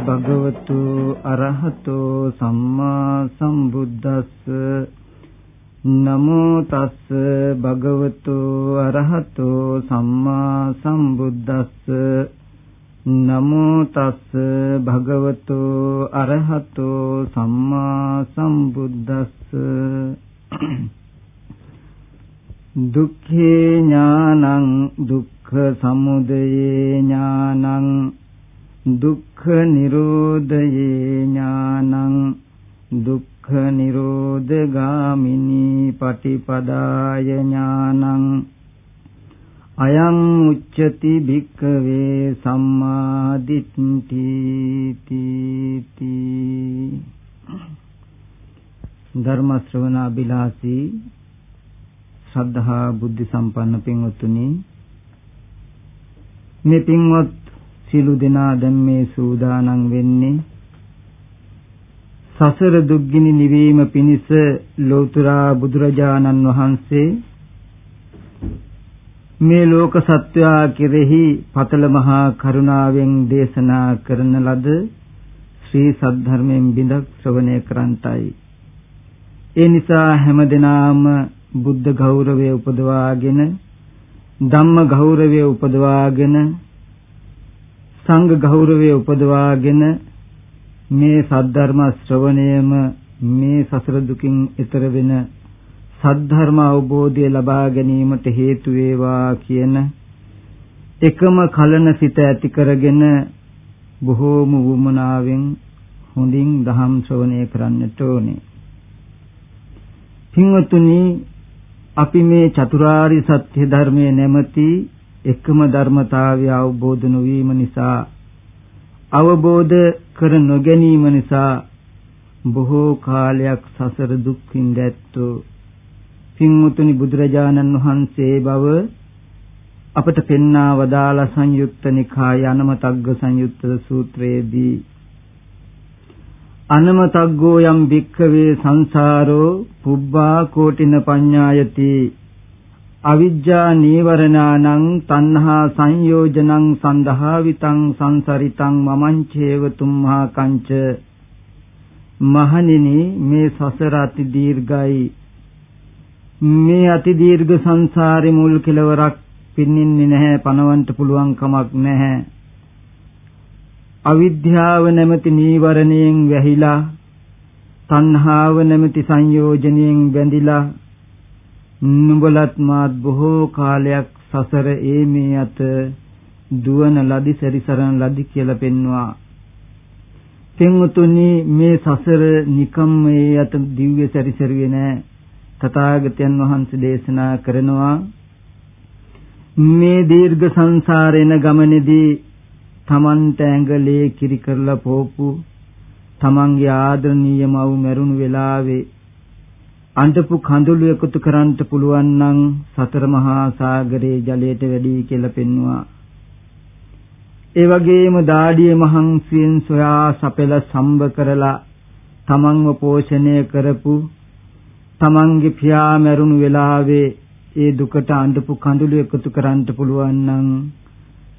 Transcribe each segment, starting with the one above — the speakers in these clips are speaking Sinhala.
භගවතු අරහතෝ සම්මා සම්බුද්දස්ස. නමෝ තස්ස භගවතු අරහතෝ සම්මා සම්බුද්දස්ස. නමෝ තස්ස භගවතු අරහතෝ සම්මා සම්බුද්දස්ස. දුක්ඛේ ඥානං දුක්ඛ සමුදයේ ඥානං දුක්ඛ නිරෝධයේ ඥානං දුක්ඛ නිරෝධ ගාමිනී පටිපදාය ඥානං අයං උච්චති භික්ඛවේ සම්මා දිට්ඨි තීති. ධර්ම ශ්‍රවණ අභිලාෂී ශ්‍රද්ධා බුද්ධ සම්පන්න පින්වත්නි මේ පින්වත් සියලු දෙනා දැන් මේ සූදානම් වෙන්නේ සසර දුක්ගිනි නිවීම පිණිස ලෝතර බුදුරජාණන් වහන්සේ මේ ලෝක සත්වයා කෙරෙහි පතල මහා කරුණාවෙන් දේශනා කරන ලද ශ්‍රී සද්ධර්මයෙන් බිඳක් ශ්‍රවණය කරන්ටයි. ඒ නිසා හැමදෙනාම බුද්ධ ගෞරවය උපදවාගෙන ධම්ම ගෞරවය උපදවාගෙන සංඝ ගෞරවය උපදවාගෙන මේ සද්ධර්ම ශ්‍රවණයම මේ සසර දුකින් එතර වෙන සද්ධර්ම අවබෝධය ලබා ගැනීමට හේතු වේවා කියන එකම කලන සිත ඇති කරගෙන බොහෝම වුමනාවෙන් හොඳින් දහම් ශ්‍රවණය කරන්නට ඕනේ. පින්වතුනි අපි මේ චතුරාරි සත්‍ය ධර්මයේ නැමැති එකම ධර්මතාවය අවබෝධ නොවීම නිසා අවබෝධ කර නොගැනීම නිසා බොහෝ කාලයක් සසර දුක් විඳැත්තෝ පින්මුතුනි බුදුරජාණන් වහන්සේ බව අපට පෙන්වා වදාළ සංයුක්ත නිකාය අනමතග්ග සංයුක්ත සූත්‍රයේදී අනමතග්ගෝ යම් භික්ඛවේ සංසාරෝ පුබ්බා කෝටින පඤ්ඤායති. අවිජ්ජා නීවරණානං තණ්හා සංයෝජනං සන්දහාවිතං සංසරිතං මමංචේව තුම්හා කංච. මහණෙනි මේ සසර අති දීර්ඝයි. මේ අති දීර්ඝ සංසාරේ මුල් කෙලවරක් පින්නින්නේ නැහැ පණවන්ට පුළුවන් කමක් නැහැ. අවිද්‍යාව නැමැති නීවරණයෙන් වැහිලා තණ්හාව නැමැති සංයෝජනයෙන් බැඳිලා නුඹලත් මාත් බොහෝ කාලයක් සසර ඒ මේ අත දුවන ලදි සැරිසරන ලදි කියලා පෙන්වුවා. පින්වතුනි මේ සසර නිකම් මේ අත දිව්‍ය සැරිසරුවේ නෑ. තථාගතයන් වහන්සේ දේශනා කරනවා මේ දීර්ඝ සංසාරේන ගමනේදී තමන්ට ඇඟලේ කිරි කරලා පෝපු තමන්ගේ ආදරණීය මව් මැරුණු වෙලාවේ අඬපු කඳුළු එකතු කරන්න පුළුවන් නම් සතර මහා සාගරයේ ජලයට වැඩි කියලා පෙන්වුවා. ඒ වගේම දාඩිය මහන්සියෙන් සොයා සපෙල සම්බ කරලා තමන්ව පෝෂණය කරපු තමන්ගේ පියා මැරුණු වෙලාවේ ඒ දුකට අඬපු කඳුළු එකතු කරන්න පුළුවන් නම්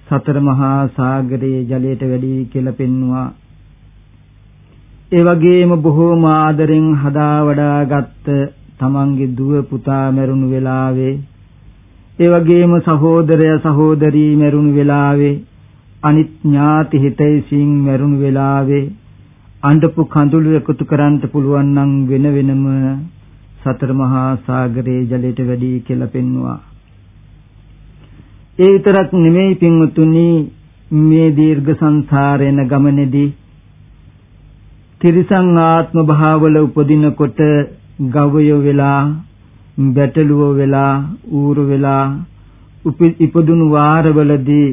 සතර මහා සාගරයේ ජලයට වැඩි කියලා පෙන්වුවා. ඒ වගේම බොහෝම ආදරෙන් හදා වඩා ගත්ත තමන්ගේ දුව පුතා මැරුණු වෙලාවේ ඒ වගේම සහෝදරය සහෝදරී මැරුණු වෙලාවේ අනිත් ඥාති හිතයිසින් මැරුණු වෙලාවේ අඬපු කඳුළු එකතු කරන්න පුළුවන් නම් වෙන වෙනම සතර මහා සාගරයේ ජලයට වැඩි කියලා පෙන්වුවා. ඒ විතරක් නෙමෙයි පින්වතුනි මේ දීර්ඝ සංසාරේන ගමනේදී තිරිසං ආත්ම භාවවල උපදිනකොට ගවය වෙලා බැටළුව වෙලා ඌරු වෙලා ඉපදුණු වාරවලදී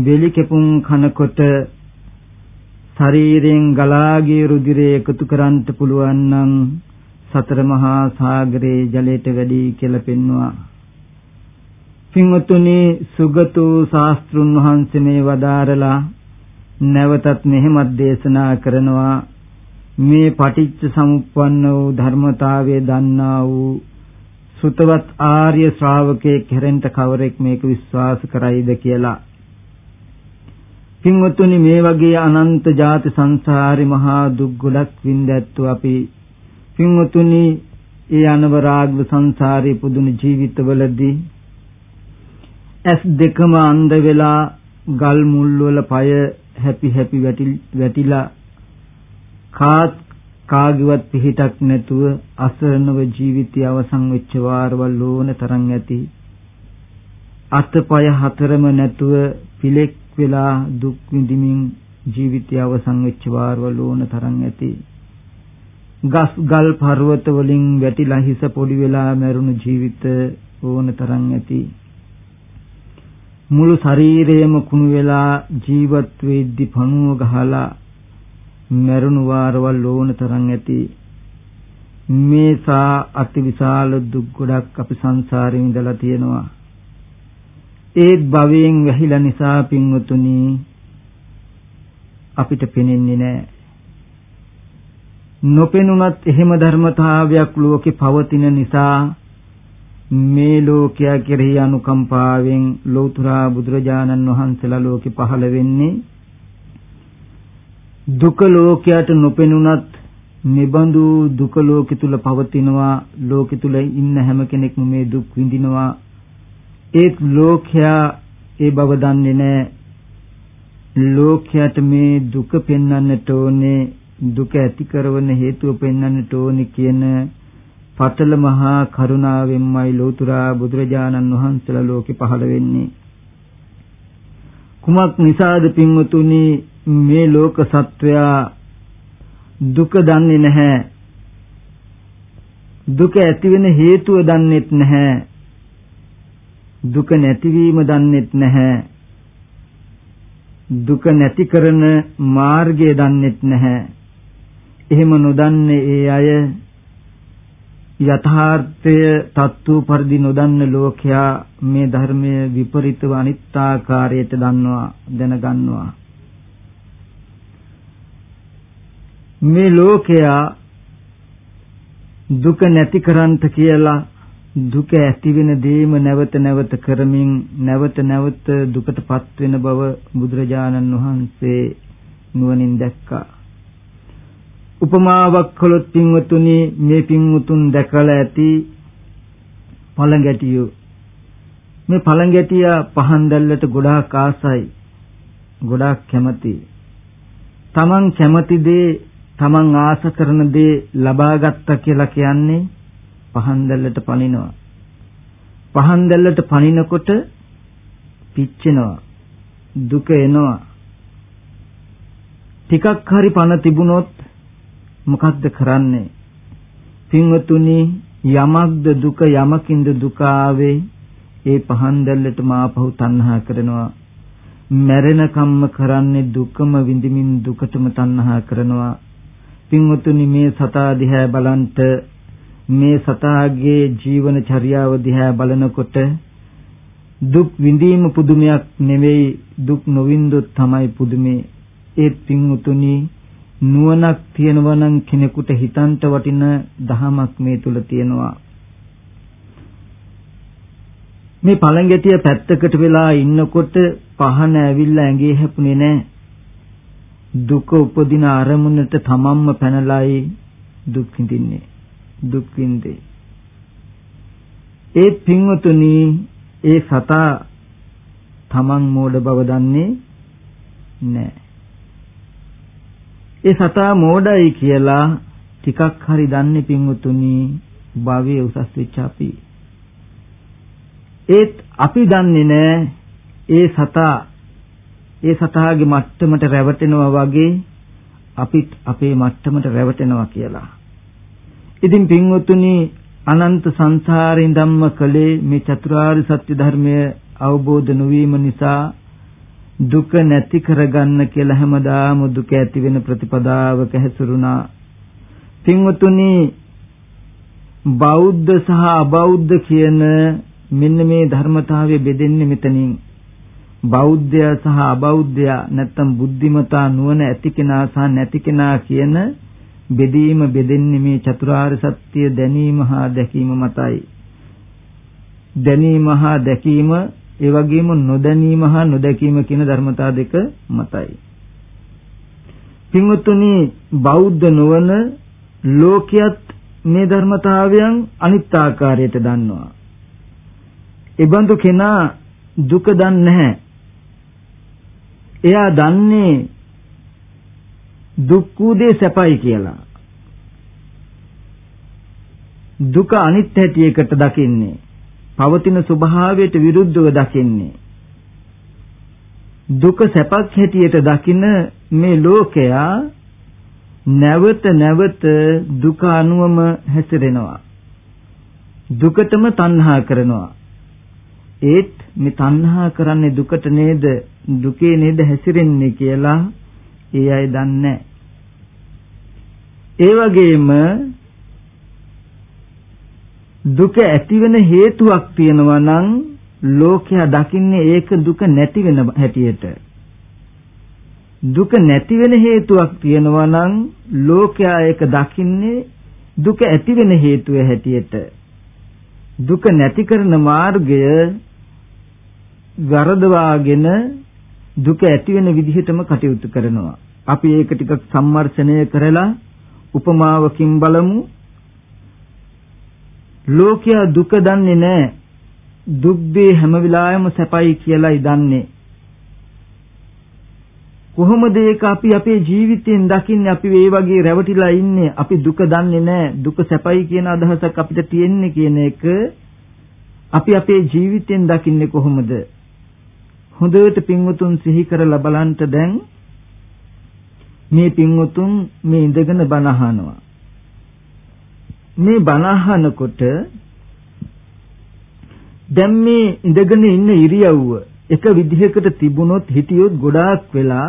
බෙලි කෙපුම් කනකොට ශරීරයෙන් ගලාගේ රුධිරය එකතු කරන්නට පුළුවන් නම් සතර මහා සාගරයේ ජලයට වැඩි කියලා පෙන්වුවා. පින්වතුනි සුගතෝ ශාස්ත්‍රුන් වහන්සේ මේ වදාරලා නැවතත් මෙහෙමත් දේශනා කරනවා මේ පටිච්ච සමුප්පන්න වූ ධර්මතාවය දන්නා වූ සුතවත් ආර්ය ශ්‍රාවකයෙක් හැරෙන්න කවරෙක් මේක විශ්වාස කරයිද කියලා. පින්වත්නි මේ වගේ අනන්ත ජාති සංසාරේ මහා දුක් ගොඩක් විඳැත්තු අපි පින්වත්නි ඒ අනවරාග්ව සංසාරේ පුදුන ජීවිතවලදී ඇස් දෙකම අන්ධ වෙලා ගල් මුල් වල পায় හැපි හැපි වැටිලා කාත් කාගේවත් පිහිටක් නැතුව අසරණව ජීවිතය අවසන් වෙච්ච වාරවල් ඕන තරම් ඇති අතපය හතරම නැතුව පිලෙක් වෙලා දුක් විඳිමින් ජීවිතය අවසන් වෙච්ච වාරවල ඕන තරම් ඇති. ගස් ගල් පර්වත වලින් වැටිලා හිස පොඩි වෙලා මැරුණු ජීවිත ඕන තරම් ඇති. මුළු ශරීරයම කුණු වෙලා ජීවත් වෙද්දි පණුව ගහලා මැරුණු වාරවල් ඕන තරම් ඇති. මේසා අතිවිශාල දුක් ගොඩක් අපි සංසාරේ ඉඳලා තියෙනවා. ඒත් භවයෙන් වැහිලා නිසා පින්වතුනි අපිට පෙනෙන්නේ නැහැ. නොපෙනුනත් එහෙම ධර්මතාවයක් ලෝකේ පවතින නිසා මේ ලෝකයා කෙරෙහි අනුකම්පාවෙන් ලෞතර බුදුරජාණන් වහන්සේලා ලෝකේ පහළ වෙන්නේ දුක ලෝකයට නොපෙනුනත් නිබඳු දුක ලෝකෙ තුල පවතිනවා ලෝකෙ තුල ඉන්න හැම කෙනෙක්ම මේ දුක් විඳිනවා ඒත් ලෝකයා ඒ බව දන්නේ නැහැ. ලෝකයට මේ දුක පෙන්වන්නට ඕනේ දුක ඇති කරන හේතුව පෙන්වන්නට ඕනේ කියන පතල මහා කරුණාවෙන්මයි ලෝතුරා බුදුරජාණන් වහන්සේලා ලෝකෙ පහළ වෙන්නේ. කුමක් නිසාද පින්වතුනි මේ ලෝක සත්වයා දුක දන්නේ නැහැ. දුක ඇති වෙන හේතුව දන්නේත් නැහැ. දුක නැතිවීම දන්නෙත් නැහැ. දුක නැති කරන මාර්ගය දන්නෙත් නැහැ. එහෙම නොදන්නේ ඒ අය යථාර්ථය තත්ත්ව පරිදි නොදන්න ලෝකයා මේ ධර්මය විපරිතව අනිත්‍යාකාරයට දන්නවා දැනගන්නවා මේ ලෝකයා දුක නැති කරන්ත කියලා දුක ඇති වෙන දේම නැවත නැවත කරමින් නැවත නැවත දුකටපත් වෙන බව බුදුරජාණන් වහන්සේ නුවණින් දැක්කා. උපමාවක් කළොත් පින්වතුනි මේ පින්වතුන් දැකලා ඇති පළඟැටියෝ මේ පළඟැටියා පහන් දැල්ලට ගොඩාක් ආසයි ගොඩාක් කැමති තමන් කැමති දේ තමන් ආස කරන දේ ලබා ගත්තා කියලා කියන්නේ පහන් දැල්ලට පනිනවා. පහන් දැල්ලට පනිනකොට පිච්චෙනවා. දුක එනවා. ටිකක් හරි පණ තිබුණොත් මොකක්ද කරන්නේ? පින්වතුනි යමක්ද දුක යමකින්ද දුක ආවේ ඒ පහන් දැල්ලට මාපහු තණ්හා කරනවා. මැරෙන කම්ම කරන්නේ දුකම විඳිමින් දුකටම තණ්හා කරනවා. පින්වතුනි මේ සතා දිහා බලන්ට මේ සතාගේ ජීවන චර්යාව දිහා බලනකොට දුක් විඳීම පුදුමයක් නෙවෙයි දුක් නොවින්දොත් තමයි පුදුමේ ඒ පින්උතුනි නුවණක් තියෙනවා නම් කෙනෙකුට හිතන්ට වටින දහමක් මේ තුල තියෙනවා මේ පළඟැටිය පැත්තකට වෙලා ඉන්නකොට පහන ඇවිල්ලා ඇඟේ හැපුණේ නැහැ දුක උපදින අරමුණට තමන්ම පැනලායි දුක් විඳින්නේ දුක් විඳේ. ඒ පින්වතුනි ඒ සතා තමන් මෝඩ බව දන්නේ නැහැ. ඒ සතා මෝඩයි කියලා ටිකක් හරි දන්නේ පින්වතුනි භවයේ උසස් වෙච්ච අපි. ඒත් අපි දන්නේ නැහැ ඒ සතා ඒ සතාගේ මට්ටමට රැවටෙනවා වගේ අපිත් අපේ මට්ටමට රැවටෙනවා කියලා. ඉතින් පින්වතුනි අනන්ත සංසාරේ ධම්ම කලේ මේ චතුරාර්ය සත්‍ය ධර්මය අවබෝධ නොවීම නිසා දුක නැති කරගන්න කියලා හැමදාම දුක ඇති වෙන ප්‍රතිපදාවක හැසිරුණා. පින්වතුනි බෞද්ධ සහ අබෞද්ධ කියන මෙන්න මේ ධර්මතාවය බෙදෙන්නේ මෙතනින්. බෞද්ධය සහ අබෞද්ධය නැත්තම් බුද්ධිමතා නුවණ ඇති කෙනා සහ නැති කෙනා කියන බෙදීම බෙදෙන්නේ මේ චතුරාර්ය සත්‍ය දැනීම හා දැකීම මතයි. දැනීම හා දැකීම ඒ වගේම නොදැනීම හා නොදැකීම කියන ධර්මතා දෙක මතයි. පින්වත්නි බෞද්ධ නොවන ලෝකයක් මේ ධර්මතාවයන් අනිත් ආකාරයට දන්නවා. ඒබඳු කෙනා දුක දන්නේ නැහැ. එයා දන්නේ දුක් වූ දේ සැපයි කියලා. දුක අනිත් හැටියකට දකින්නේ. පවතින ස්වභාවයට විරුද්ධව දකින්නේ. දුක සැපක් හැටියට දකින මේ ලෝකයා නැවත නැවත දුක අනුවම හැසිරෙනවා. දුකටම තණ්හා කරනවා. ඒත් මේ තණ්හා කරන්නේ දුකට නේද? දුකේ නේද හැසිරෙන්නේ කියලා ඒ අය දන්නේ ඒ වගේම දුක ඇතිවෙන හේතුවක් තියෙනවා නම් ලෝකයා දකින්නේ ඒක දුක නැති වෙන හැටියට. දුක නැති වෙන හේතුවක් තියෙනවා නම් ලෝකයා ඒක දකින්නේ දුක ඇති වෙන හේතුව හැටියට. දුක නැති කරන මාර්ගය වරදවාගෙන දුක ඇති වෙන විදිහටම කටයුතු කරනවා. අපි ඒක ටිකක් සම්මර්ෂණය කරලා උපමාවකින් බලමු. ලෝකයා දුක දන්නේ නැහැ. දුක් දේ හැම වෙලාවෙම සැපයි කියලායි දන්නේ. කොහොමද ඒක අපි අපේ ජීවිතයෙන් දකින්නේ? අපි මේ වගේ රැවටිලා ඉන්නේ. අපි දුක දන්නේ නැහැ දුක සැපයි කියන අදහසක් අපිට තියෙන්නේ කියන එක අපි අපේ ජීවිතයෙන් දකින්නේ කොහොමද? හොඳට පින්වතුන් සිහි කරලා බලන්න දැන් මේ පින්වතුන් මේ ඉඳගෙන බණ අහනවා. මේ බණ අහනකොට දැන් මේ ඉඳගෙන ඉන්න ඉරියව්ව එක විදිහකට තිබුණොත් හිටියොත් ගොඩාක් වෙලා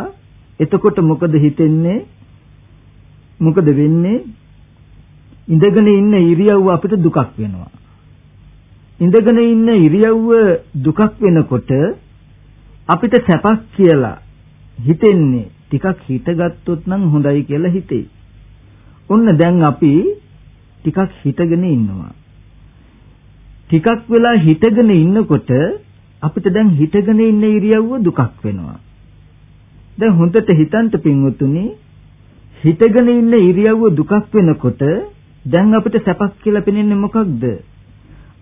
එතකොට මොකද හිතෙන්නේ? මොකද වෙන්නේ? ඉඳගෙන ඉන්න ඉරියව්ව අපිට දුකක් වෙනවා. ඉඳගෙන ඉන්න ඉරියව්ව දුකක් වෙනකොට අපිට සැපක් කියලා හිතෙන්නේ ටිකක් හිතගත්තොත් නම් හොඳයි කියලා හිතෙයි. ඔන්න දැන් අපි ටිකක් හිටගෙන ඉන්නවා. ටිකක් වෙලා හිටගෙන ඉන්නකොට අපිට දැන් හිටගෙන ඉන්න ඉරියව්ව දුකක් වෙනවා. දැන් හොඳට හිතන්ට පින්වතුනි හිටගෙන ඉන්න ඉරියව්ව දුකක් වෙනකොට දැන් අපිට සැපක් කියලා පෙනෙන්නේ මොකක්ද?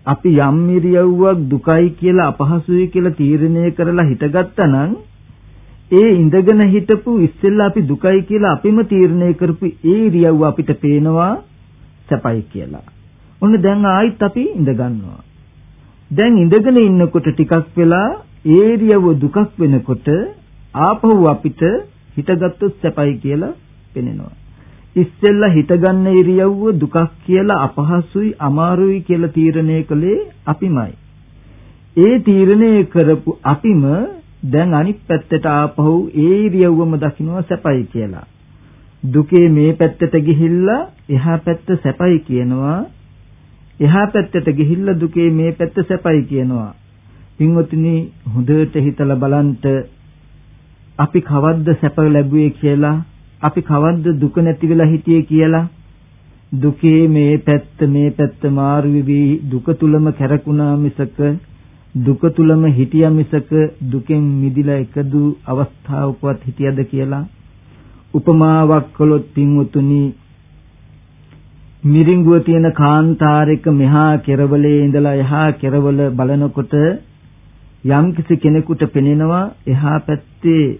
අපි යම් ඉරියව්වක් දුකයි කියලා අපහසුයි කියලා තීරණය කරලා හිටගත්තා නම් ඒ ඉඳගෙන හිටපු ඉස්සෙල්ලා අපි දුකයි කියලා අපිම තීරණය කරපු ඒ ඉරියව්ව අපිට පේනවා සැපයි කියලා. ඔන්න දැන් ආයිත් අපි ඉඳ ගන්නවා. දැන් ඉඳගෙන ඉන්නකොට ටිකක් වෙලා ඒරියව දුකක් වෙනකොට ආපහු අපිට හිතගත්තොත් සැපයි කියලා පෙනෙනවා. ඉස්සෙල්ලා හිතගන්න ඉරියව්ව දුකක් කියලා අපහසුයි අමාරුයි කියලා තීරණය කළේ අපිමයි. ඒ තීරණය කරපු අපිම දැන් අනිත් පැත්තට ආපහු ඒ ඉරියව්වම දකින්න සැපයි කියලා. දුකේ මේ පැත්තට ගිහිල්ලා එහා පැත්ත සැපයි කියනවා. එහා පැත්තට ගිහිල්ලා දුකේ මේ පැත්ත සැපයි කියනවා. පින්වතුනි හොඳට හිතලා බලන්න අපි කවද්ද සැප ලැබුවේ කියලා අපි කවද්ද දුක නැති වෙලා හිටියේ කියලා? දුකේ මේ පැත්ත මේ පැත්ත මාරු වෙවි දුක තුලම කැරකුණා මිසක දුක තුලම හිටියා මිසක දුකෙන් මිදිලා එකදු අවස්ථාවකවත් හිටියද කියලා? උපමාවක් කළොත් පින්වතුනි මිරිඟුව තියෙන කාන්තාරයක මෙහා කෙරවලේ ඉඳලා එහා කෙරවල බලනකොට යම්කිසි කෙනෙකුට පෙනෙනවා එහා පැත්තේ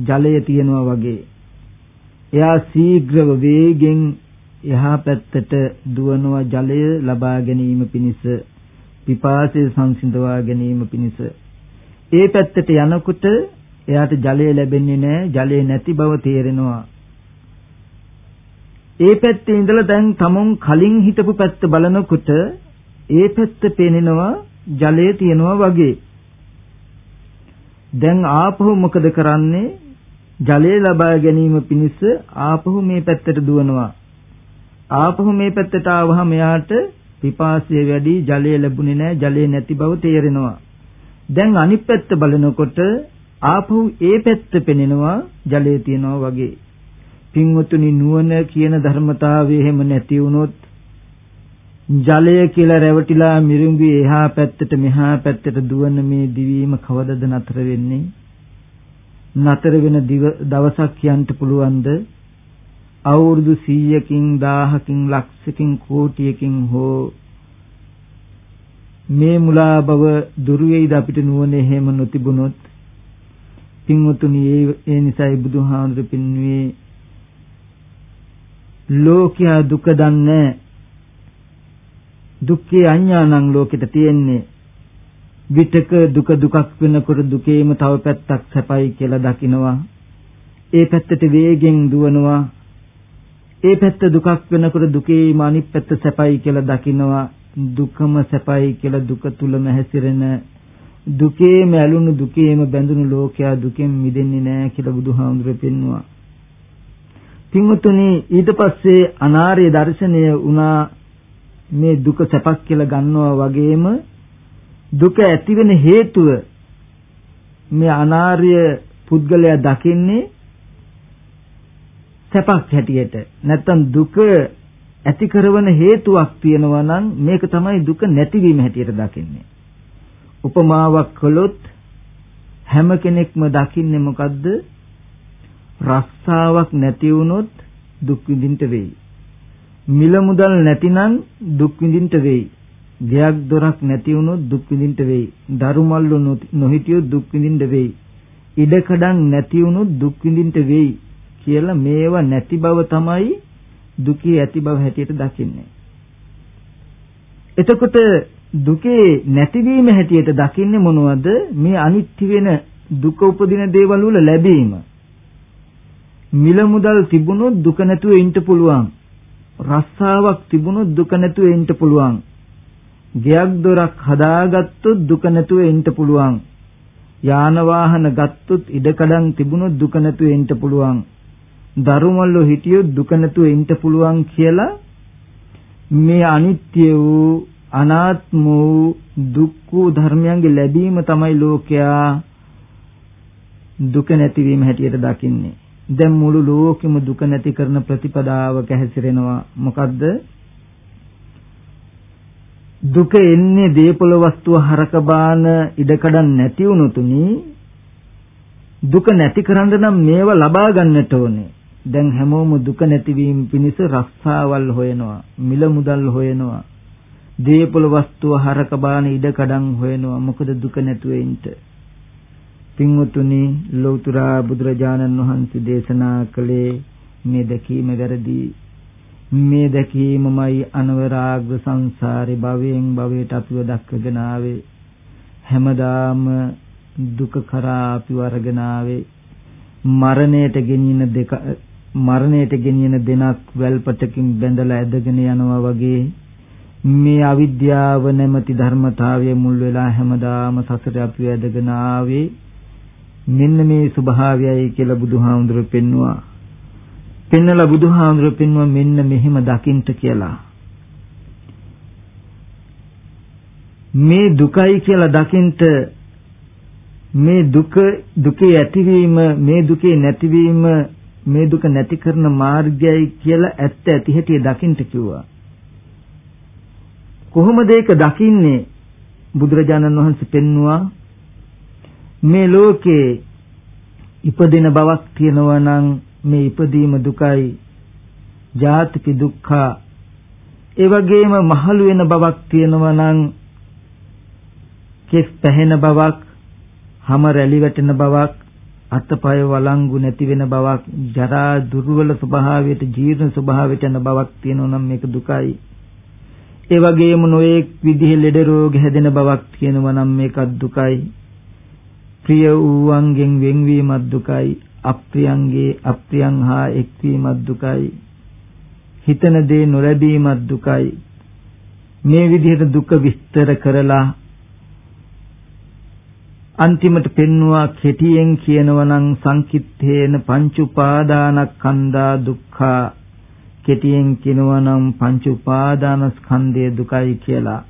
ජලය තියෙනවා වගේ. එයා ශීඝ්‍රව වේගෙන් එහා පැත්තට දුවනවා ජලය ලබා ගැනීම පිණිස පිපාසය සංසිඳවා ගැනීම පිණිස. ඒ පැත්තට යනකොට එයාට ජලය ලැබෙන්නේ නැහැ ජලය නැති බව තේරෙනවා. ඒ පැත්තේ ඉඳලා දැන් තමුන් කලින් හිටපු පැත්ත බලනකොට ඒ පැත්ත පේනෙනවා ජලය තියෙනවා වගේ. දැන් ආපහු මොකද කරන්නේ? ජලය ලබා ගැනීම පිණිස ආපහු මේ පැත්තට දුවනවා. ආපහු මේ පැත්තට ආවහම එයාට පිපාසය වැඩි ජලය ලැබුණේ නැහැ ජලය නැති බව තේරෙනවා. දැන් අනිත් පැත්ත බලනකොට ආපහු ඒ පැත්ත පෙනෙනවා ජලයේ තියනවා වගේ. පින්වතුනි නුවණ කියන ධර්මතාවය එහෙම නැති වුණොත් ජලය කියලා රැවටිලා මිරිඟු එහා පැත්තට මෙහා පැත්තට දුවන මේ දිවීම කවදද නතර වෙන්නේ? නතර වෙන දවසක් කියන්න පුළුවන්ද? අවුරුදු 100කින් 1000කින් ලක්ෂකින් කෝටියකින් හෝ මේ මුලා බව දුර වේද අපිට නුවණ එහෙම නොතිබුණොත් පින්වතුනි ඒ නිසායි බුදුහාමුදුරු පින්වේ ලෝකයා දුක දන්නේ දුක්ඛේ අඥානං ලෝකෙට තියෙන්නේ. විතක දුක දුකක් වෙනකොට දුකේම තව පැත්තක් සැපයි කියලා දකිනවා. ඒ පැත්තට වේගෙන් දුවනවා. ඒ පැත්ත දුකක් වෙනකොට දුකේම අනිත් පැත්ත සැපයි කියලා දකිනවා. දුකම සැපයි කියලා දුක තුලම හැසිරෙන දුකේම ඇලුණු දුකේම බැඳුණු ලෝකයා දුකෙන් මිදෙන්නේ නැහැ කියලා බුදුහාමුදුරුවෝ පෙන්වුවා. පින්වතුනි ඊට පස්සේ අනාර්ය දර්ශනය වුණා මේ දුක සැපක් කියලා ගන්නවා වගේම දුක ඇතිවෙන හේතුව මේ අනාර්ය පුද්ගලයා දකින්නේ සැපක් හැටියට නැත්තම් දුක ඇති කරන හේතුවක් තියෙනවා නම් මේක තමයි දුක නැතිවීම හැටියට දකින්නේ. උපමාවක් කළොත් හැම කෙනෙක්ම දකින්නේ මොකද්ද? රස්සාවක් නැති වුණොත් දුක් විඳින්න වෙයි. මිල මුදල් නැතිනම් දුක් විඳින්න වෙයි. ගයක් දොරක් නැති වුණොත් දුක් විඳින්න වෙයි. දරු මල්ලු නොහිටියොත් දුක් විඳින්න වෙයි. ඉඩකඩම් නැති වුණොත් දුක් විඳින්න වෙයි කියලා මේවා නැති බව තමයි දුකේ ඇති බව හැටියට දකින්නේ. එතකොට දුකේ නැතිවීම හැටියට දකින්නේ මොනවද? මේ අනිත්‍ය වෙන දුක උපදින දේවල් වල ලැබීම. මිල මුදල් තිබුණොත් දුක නැතුව ඉන්න පුළුවන්. රස්සාවක් තිබුණොත් දුක නැතුව ඉන්න පුළුවන්. ගෙයක් දොරක් හදාගත්තොත් දුක නැතුව ඉන්න පුළුවන්. යාන වාහන ගත්තොත් ඉඩකඩම් තිබුණොත් දුක නැතුව ඉන්න පුළුවන්. දරුමල්ලෝ හිටියොත් දුක නැතුව ඉන්න පුළුවන් කියලා මේ අනිත්‍ය වූ අනාත්ම වූ දුක්ඛ ධර්මයන්ගේ ලැබීම තමයි ලෝකයා දුක නැතිවීම හැටියට දකින්නේ. දැන් මුළු ලෝකෙම දුක නැති කරන ප්‍රතිපදාවක හැසිරෙනවා. මොකද්ද? දුක එන්නේ දීපල වස්තුව හරක බාන ඉඩකඩම් නැති වුණුතුනි. දුක නැති කරන්න නම් මේව ලබා ගන්නට ඕනේ. දැන් හැමෝම දුක නැතිවීම පිණිස රස්සාවල් හොයනවා මිල මුදල් හොයනවා. දීපල වස්තුව හරක බාන ඉඩකඩම් හොයනවා. මොකද දුක නැතුව ඉන්න පින්වතුනි ලෞතර බුදුරජාණන් වහන්සේ දේශනා කළේ මේ දැකීම වැරදි. මේ දැකීමමයි අනවරාග්‍ර සංසාරේ භවයෙන් භවයට අපිව දක්වගෙන ආවේ. හැමදාම දුක කරා අපිව අරගෙන ආවේ. මරණයට ගෙනියන දෙක මරණයට ගෙනියන දෙනක් වැල්පතකින් බැඳලා ඇදගෙන යනවා වගේ මේ අවිද්‍යාව නැමැති ධර්මතාවය මුල් වෙලා හැමදාම සසර අපි ඇදගෙන ආවේ මෙන්න මේ ස්වභාවයයි කියලා බුදුහාමුදුරුව පෙන්නවා. පෙන්නලා බුදුහාමුදුරුව පෙන්නවා මෙන්න මෙහෙම දකින්න කියලා. මේ දුකයි කියලා දකින්න මේ දුක දුකේ ඇතිවීම මේ දුකේ නැතිවීම මේ දුක නැති කරන මාර්ගයයි කියලා ඇත්ත ඇති හැටි දකින්න කිව්වා. කොහොමද ඒක දකින්නේ? බුදුරජාණන් වහන්සේ පෙන්නවා මේ ලෝකේ ඉපදෙන බවක් තියෙනවා නම් මේ ඉපදීම දුකයි. ජාතික දුක්ඛ. ඒ වගේම මහලු වෙන බවක් තියෙනවා නම් කෙස් පැහෙන බවක් හැම රැලි වැටෙන බවක් අතපය වළංගු නැති වෙන බවක් ජරා දුර්වල ස්වභාවයට ජීර්ණ ස්වභාවයට යන බවක් තියෙනවා නම් මේක දුකයි. ඒ වගේම නොඑක් විදිහේ ලෙඩ රෝග හැදෙන බවක් තියෙනවා නම් මේකත් දුකයි. ප්‍රිය වූවන්ගෙන් වෙන්වීමත් දුකයි. අප්‍රියන්ගේ අප්‍රියන් හා එක්වීමත් දුකයි. හිතන දේ නොලැබීමත් දුකයි. මේ විදිහට දුක විස්තර කරලා අන්තිමට පෙන්නවා කෙටියෙන් කියනවා නම් සංකිට්ඨේන පංච උපාදානස්කන්ධා දුක්ඛා. කෙටියෙන් කියනවා නම් පංච උපාදානස්කන්ධය දුකයි කියලා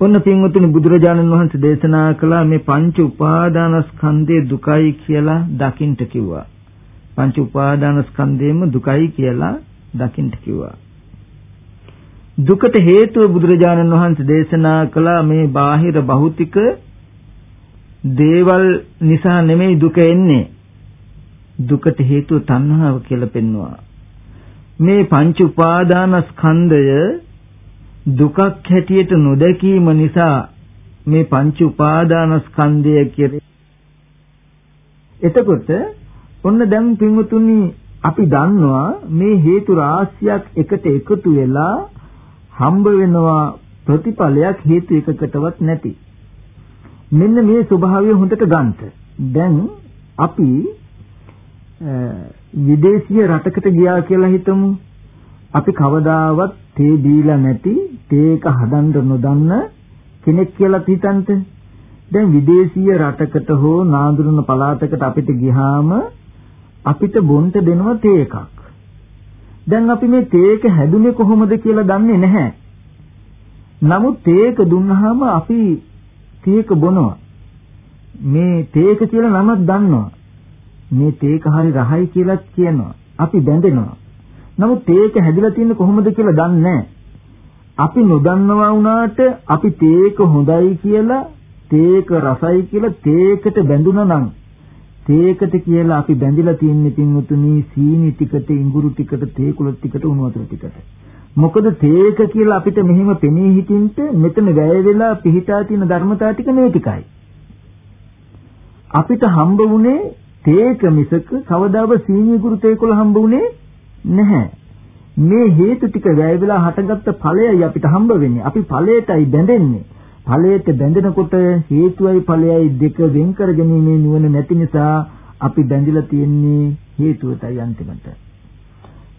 ඔන්න පින්වතුනි බුදුරජාණන් වහන්සේ දේශනා කළා මේ පංච උපාදානස්කන්ධයේ දුකයි කියලා දකින්න කිව්වා. පංච උපාදානස්කන්ධයේම දුකයි කියලා දකින්න කිව්වා. දුකට හේතුව බුදුරජාණන් වහන්සේ දේශනා කළ මේ බාහිර භෞතික දේවල් නිසා නෙමෙයි දුක එන්නේ. දුකට හේතුව තණ්හාව කියලා පෙන්වුවා. මේ පංච උපාදානස්කන්ධය දුකක් හැටියට නොදැකීම නිසා මේ පංච උපාදානස්කන්ධය කියන්නේ එතකොට ඔන්න දැන් පින්වතුනි අපි දන්නවා මේ හේතු රාශියක් එකට එකතු වෙලා හම්බ වෙනවා ප්‍රතිඵලයක් හේතු එකකටවත් නැති. මෙන්න මේ ස්වභාවය හොඳට ගන්නට. දැන් අපි විදේශීය රටකට ගියා කියලා හිතමු. අපි කවදාවත් තේ දීලා නැති තේක හදන්න නොදන්න කෙනෙක් කියලා හිතන්ට. දැන් විදේශීය රටකට හෝ නාඳුනන පළාතකට අපිට ගියාම අපිට බොන්ට දෙනවා තේ එකක්. දැන් අපි මේ තේ එක හැදුනේ කොහොමද කියලා දන්නේ නැහැ. නමුත් තේ එක දුන්නාම අපි තේ එක බොනවා. මේ තේ එක කියලා නමක් දන්නවා. මේ තේ එක හරි රහයි කියලාත් කියනවා. අපි බැඳෙනවා. නමුත් තේ එක හැදිලා තියෙන්නේ කොහොමද කියලා දන්නේ නැහැ. අපි නොදන්නවා වුණාට අපි තේ එක හොඳයි කියලා තේ එක රසයි කියලා තේ එකට බැඳුනා නම් තේකට කියලා අපි බැඳිලා තින්නේ පින්වතුනි සීනි ටිකට ඉඟුරු ටිකට තේ කුල ටිකට උණු වතුර ටිකට. මොකද තේක කියලා අපිට මෙහිම පෙනී හිටින්ට මෙතන වැය වෙලා පිහිටා තියෙන ධර්මතාව ටික මේ ටිකයි. අපිට හම්බ වුණේ තේක මිසක කවදාවත් සීනි ඉඟුරු තේ කුල හම්බ වුණේ නැහැ. මේ හේතු ටික වැය වෙලා හටගත්ත ඵලයයි අපිට හම්බ වෙන්නේ. අපි ඵලයටයි බැඳෙන්නේ. ඵලයට බැඳෙනකොට හේතුවයි ඵලයයි දෙක වෙන් කර ගැනීමේ නුවණ නැති නිසා අපි බැඳිලා තියෙන්නේ හේතුවටයි අන්තිමට.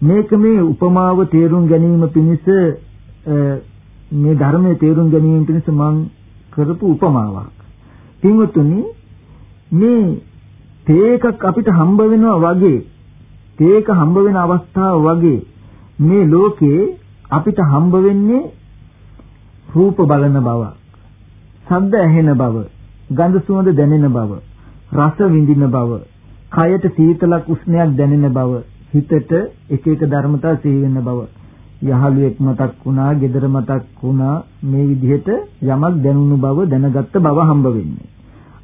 මේක මේ උපමාව තේරුම් ගැනීම පිණිස මේ ධර්මයේ තේරුම් ගැනීම පිණිස මම කරපු උපමාවක්. පින්වතුනි මේ තේකක් අපිට හම්බ වෙනවා වගේ තේක හම්බ වෙන අවස්ථාව වගේ මේ ලෝකේ අපිට හම්බ වෙන්නේ රූප බලන බව ශබ්ද ඇහෙන බව, ගඳ සුවඳ දැනෙන බව, රස විඳින බව, කයට සීතලක් උෂ්ණයක් දැනෙන බව, හිතට එක එක ධර්මතා සිහි වෙන බව, යහළුවෙක් මතක් වුණා, gedara මතක් වුණා මේ විදිහට යමක් දැනුණු බව දැනගත්ත බව හම්බ වෙන්නේ.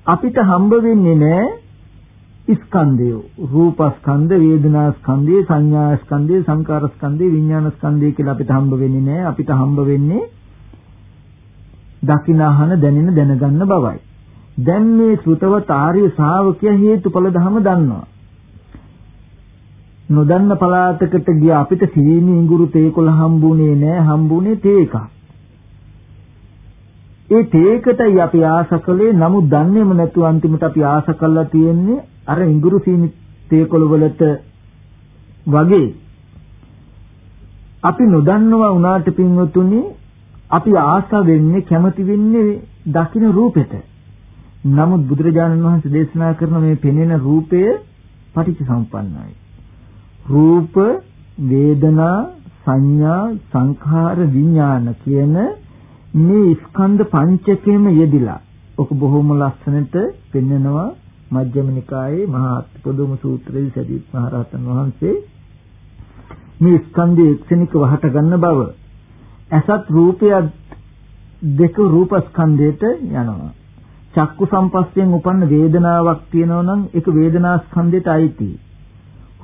අපිට හම්බ වෙන්නේ නෑ ස්කන්ධය රූපස්කන්ධ වේදනාස්කන්ධය සංඥාස්කන්ධය සංකාරස්කන්ධය විඥානස්කන්ධය කියලා අපිට හම්බ වෙන්නේ නැහැ අපිට හම්බ වෙන්නේ දකිනහන දැනෙන දැනගන්න බවයි. දැන් මේ සෘතවත් ආර්ය ශ්‍රාවකයා හේතුඵල ධම දන්නවා. නොදන්න පළාතකට ගිය අපිට සීනි ඉඟුරු තේකොළ හම්බුනේ නෑ හම්බුනේ තේක. ඒ තේකටයි අපි ආස කළේ නමුත් දන්නේම නැතුව අන්තිමට අපි ආස කළා තියෙන්නේ අර ඉඟුරු සීනි තේකොළ වලට වගේ අපි නොදන්නවා උනාට පින්වතුනි අපි ආශා වෙන්නේ කැමති වෙන්නේ දකින්න රූපෙට. නමුත් බුදුරජාණන් වහන්සේ දේශනා කරන මේ පෙනෙන රූපය පටිච්චසමුප්පන්නයි. රූප, වේදනා, සංඥා, සංඛාර, විඥාන කියන මේ ස්කන්ධ පංචකයේම යෙදිලා. ඔක බොහොම ලස්සනට පෙන්නනවා මජ්ක්‍ධිම නිකායේ මහා පොදුම සූත්‍රයේ සදීප් මහරහතන් වහන්සේ මේ ස්කන්ධයේ එක්සෙනික වහට ගන්න බව ඇසත් රූපයත් දෙක රූපස්කන්ධයට යනවා. චක්කු සම්පස්යෙන් උපන්න වේදනාවක් තියෙනවා නම් ඒක වේදනා ස්කන්ධයට අයිති.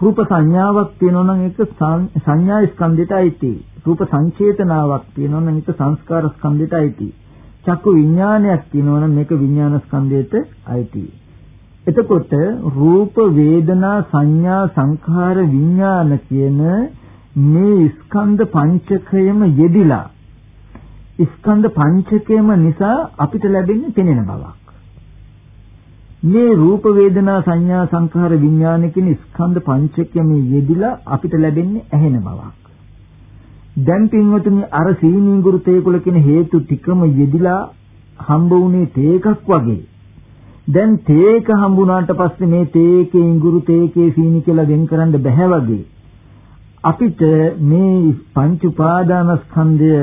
රූප සංඥාවක් තියෙනවා නම් ඒක සංඥා ස්කන්ධයට අයිති. රූප සංචේතනාවක් තියෙනවා නම් ඒක සංස්කාර ස්කන්ධයට අයිති. චක්කු විඥානයක් තියෙනවා නම් මේක විඥාන ස්කන්ධයට අයිති. එතකොට රූප වේදනා සංඥා සංඛාර විඥාන කියන මේ ස්කන්ධ පංචකයම යෙදිලා ස්කන්ධ පංචකයම නිසා අපිට ලැබෙන්නේ පෙනෙන බවක්. මේ රූප වේදනා සංඥා සංඛාර විඥාන කියන ස්කන්ධ පංචකයම යෙදිලා අපිට ලැබෙන්නේ ඇහෙන බවක්. දැන් පින්වතුනි අර සීනී ගුරු තේකුල කියන හේතු ටිකම යෙදිලා හම්බ වුණේ තේකක් වගේ. දැන් තේක හම්බුණාට පස්සේ මේ තේකේ ඉඟුරු තේකේ සීනි කියලා වෙන් කරන්න බෑ වගේ. අපිට මේ පංච උපාදානස්කන්ධය